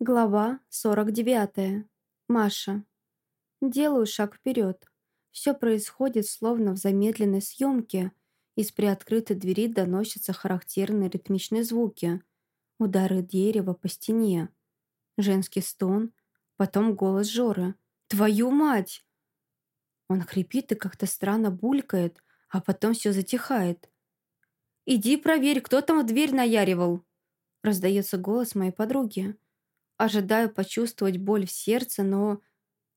Глава 49. Маша. Делаю шаг вперед. Все происходит словно в замедленной съемке. Из приоткрытой двери доносятся характерные ритмичные звуки. Удары дерева по стене. Женский стон. Потом голос Жоры. «Твою мать!» Он хрипит и как-то странно булькает, а потом все затихает. «Иди проверь, кто там в дверь наяривал!» Раздается голос моей подруги. Ожидаю почувствовать боль в сердце, но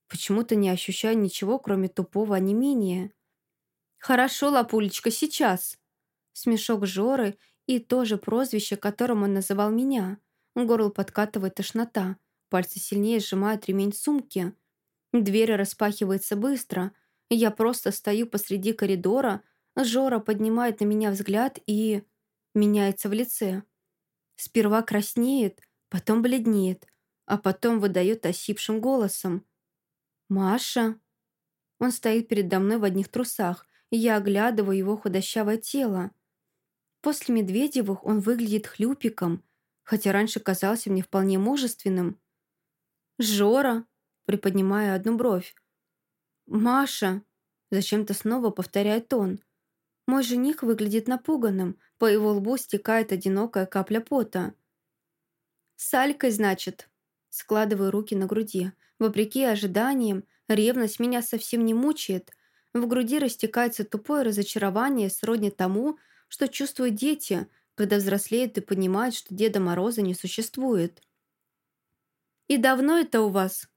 почему-то не ощущаю ничего, кроме тупого онемения. «Хорошо, Лапулечка, сейчас!» Смешок Жоры и то же прозвище, которым он называл меня. Горло подкатывает тошнота. Пальцы сильнее сжимают ремень сумки. Дверь распахивается быстро. Я просто стою посреди коридора. Жора поднимает на меня взгляд и... меняется в лице. Сперва краснеет, потом бледнеет, а потом выдает осипшим голосом. «Маша?» Он стоит передо мной в одних трусах, и я оглядываю его худощавое тело. После Медведевых он выглядит хлюпиком, хотя раньше казался мне вполне мужественным. «Жора!» — приподнимая одну бровь. «Маша!» — зачем-то снова повторяет он. Мой жених выглядит напуганным, по его лбу стекает одинокая капля пота. «С Алькой, значит?» Складываю руки на груди. Вопреки ожиданиям, ревность меня совсем не мучает. В груди растекается тупое разочарование сродни тому, что чувствуют дети, когда взрослеют и понимают, что Деда Мороза не существует. «И давно это у вас?»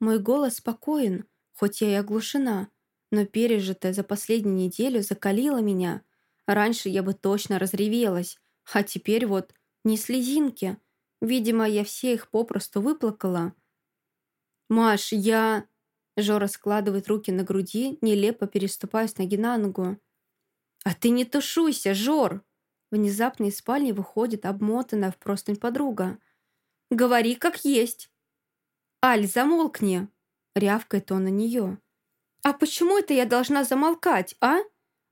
Мой голос спокоен, хоть я и оглушена, но пережитое за последнюю неделю закалило меня. Раньше я бы точно разревелась, а теперь вот не слезинки – Видимо, я все их попросту выплакала. «Маш, я...» Жора складывает руки на груди, нелепо переступая с ноги на ногу. «А ты не тушуйся, Жор!» Внезапно из спальни выходит обмотанная в простынь подруга. «Говори, как есть!» «Аль, замолкни!» Рявкает он на нее. «А почему это я должна замолкать, а?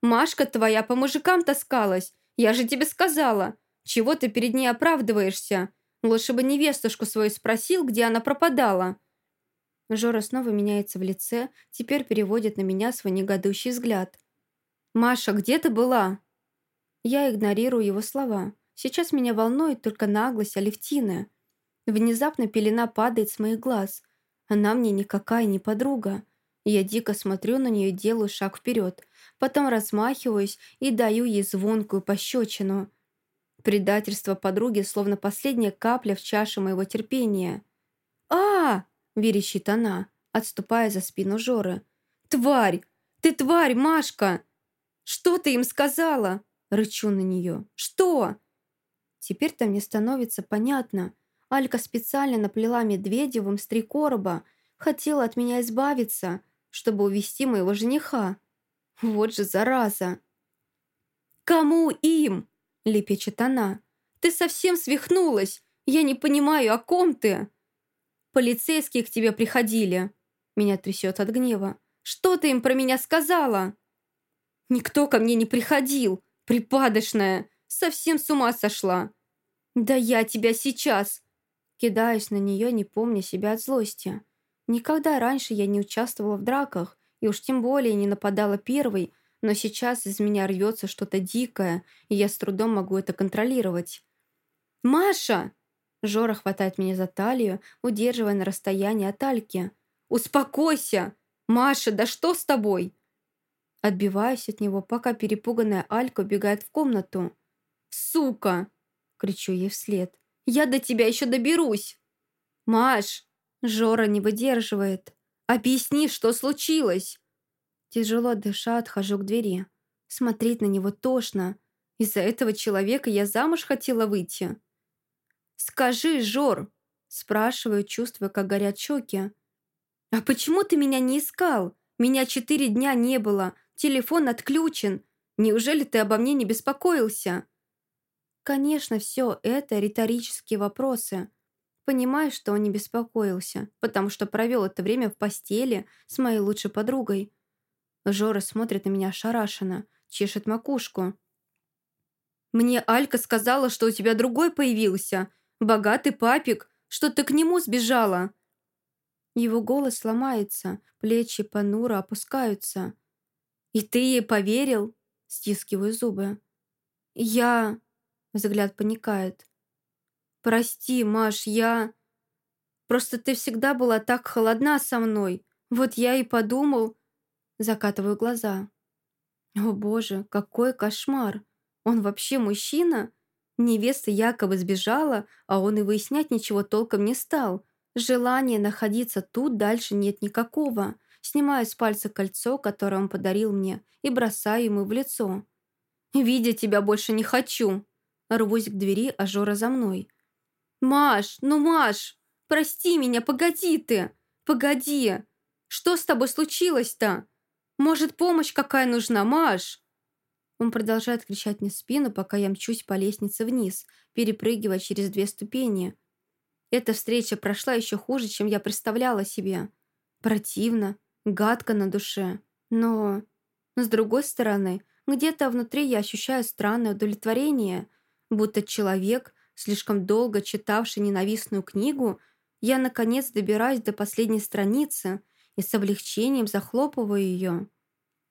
Машка твоя по мужикам таскалась. Я же тебе сказала. Чего ты перед ней оправдываешься? Лучше бы невестушку свою спросил, где она пропадала. Жора снова меняется в лице, теперь переводит на меня свой негодующий взгляд. «Маша, где ты была?» Я игнорирую его слова. Сейчас меня волнует только наглость Алевтины. Внезапно пелена падает с моих глаз. Она мне никакая не подруга. Я дико смотрю на нее и делаю шаг вперед. Потом размахиваюсь и даю ей звонкую пощечину. Предательство подруги словно последняя капля в чаше моего терпения. а, верещит она, отступая за спину Жоры. «Тварь! Ты тварь, Машка! Что ты им сказала?» Рычу на нее. «Что?» Теперь-то мне становится понятно. Алька специально наплела Медведевым с три короба, хотела от меня избавиться, чтобы увести моего жениха. Вот же зараза! «Кому им?» Лепечет она. «Ты совсем свихнулась! Я не понимаю, о ком ты?» «Полицейские к тебе приходили!» Меня трясет от гнева. «Что ты им про меня сказала?» «Никто ко мне не приходил! Припадочная! Совсем с ума сошла!» «Да я тебя сейчас!» Кидаюсь на нее, не помня себя от злости. Никогда раньше я не участвовала в драках, и уж тем более не нападала первой, но сейчас из меня рвется что-то дикое, и я с трудом могу это контролировать. «Маша!» Жора хватает меня за талию, удерживая на расстоянии от Альки. «Успокойся! Маша, да что с тобой?» Отбиваюсь от него, пока перепуганная Алька убегает в комнату. «Сука!» — кричу ей вслед. «Я до тебя еще доберусь!» «Маш!» — Жора не выдерживает. «Объясни, что случилось!» Тяжело дыша, отхожу к двери. Смотреть на него тошно. Из-за этого человека я замуж хотела выйти. «Скажи, Жор!» Спрашиваю, чувствуя, как горят щеки. «А почему ты меня не искал? Меня четыре дня не было. Телефон отключен. Неужели ты обо мне не беспокоился?» Конечно, все это риторические вопросы. Понимаю, что он не беспокоился, потому что провел это время в постели с моей лучшей подругой. Жора смотрит на меня ошарашенно, чешет макушку. «Мне Алька сказала, что у тебя другой появился. Богатый папик. что ты к нему сбежала!» Его голос ломается, плечи понуро опускаются. «И ты ей поверил?» Стискиваю зубы. «Я...» Взгляд паникает. «Прости, Маш, я...» «Просто ты всегда была так холодна со мной. Вот я и подумал...» Закатываю глаза. «О боже, какой кошмар! Он вообще мужчина?» Невеста якобы сбежала, а он и выяснять ничего толком не стал. Желания находиться тут дальше нет никакого. Снимаю с пальца кольцо, которое он подарил мне, и бросаю ему в лицо. «Видеть тебя больше не хочу!» Рвусь к двери, а Жора за мной. «Маш, ну Маш! Прости меня, погоди ты! Погоди! Что с тобой случилось-то? Может, помощь какая нужна, Маш?» Он продолжает кричать мне в спину, пока я мчусь по лестнице вниз, перепрыгивая через две ступени. Эта встреча прошла еще хуже, чем я представляла себе. Противно, гадко на душе. Но, с другой стороны, где-то внутри я ощущаю странное удовлетворение, будто человек, слишком долго читавший ненавистную книгу, я, наконец, добираюсь до последней страницы и с облегчением захлопываю ее.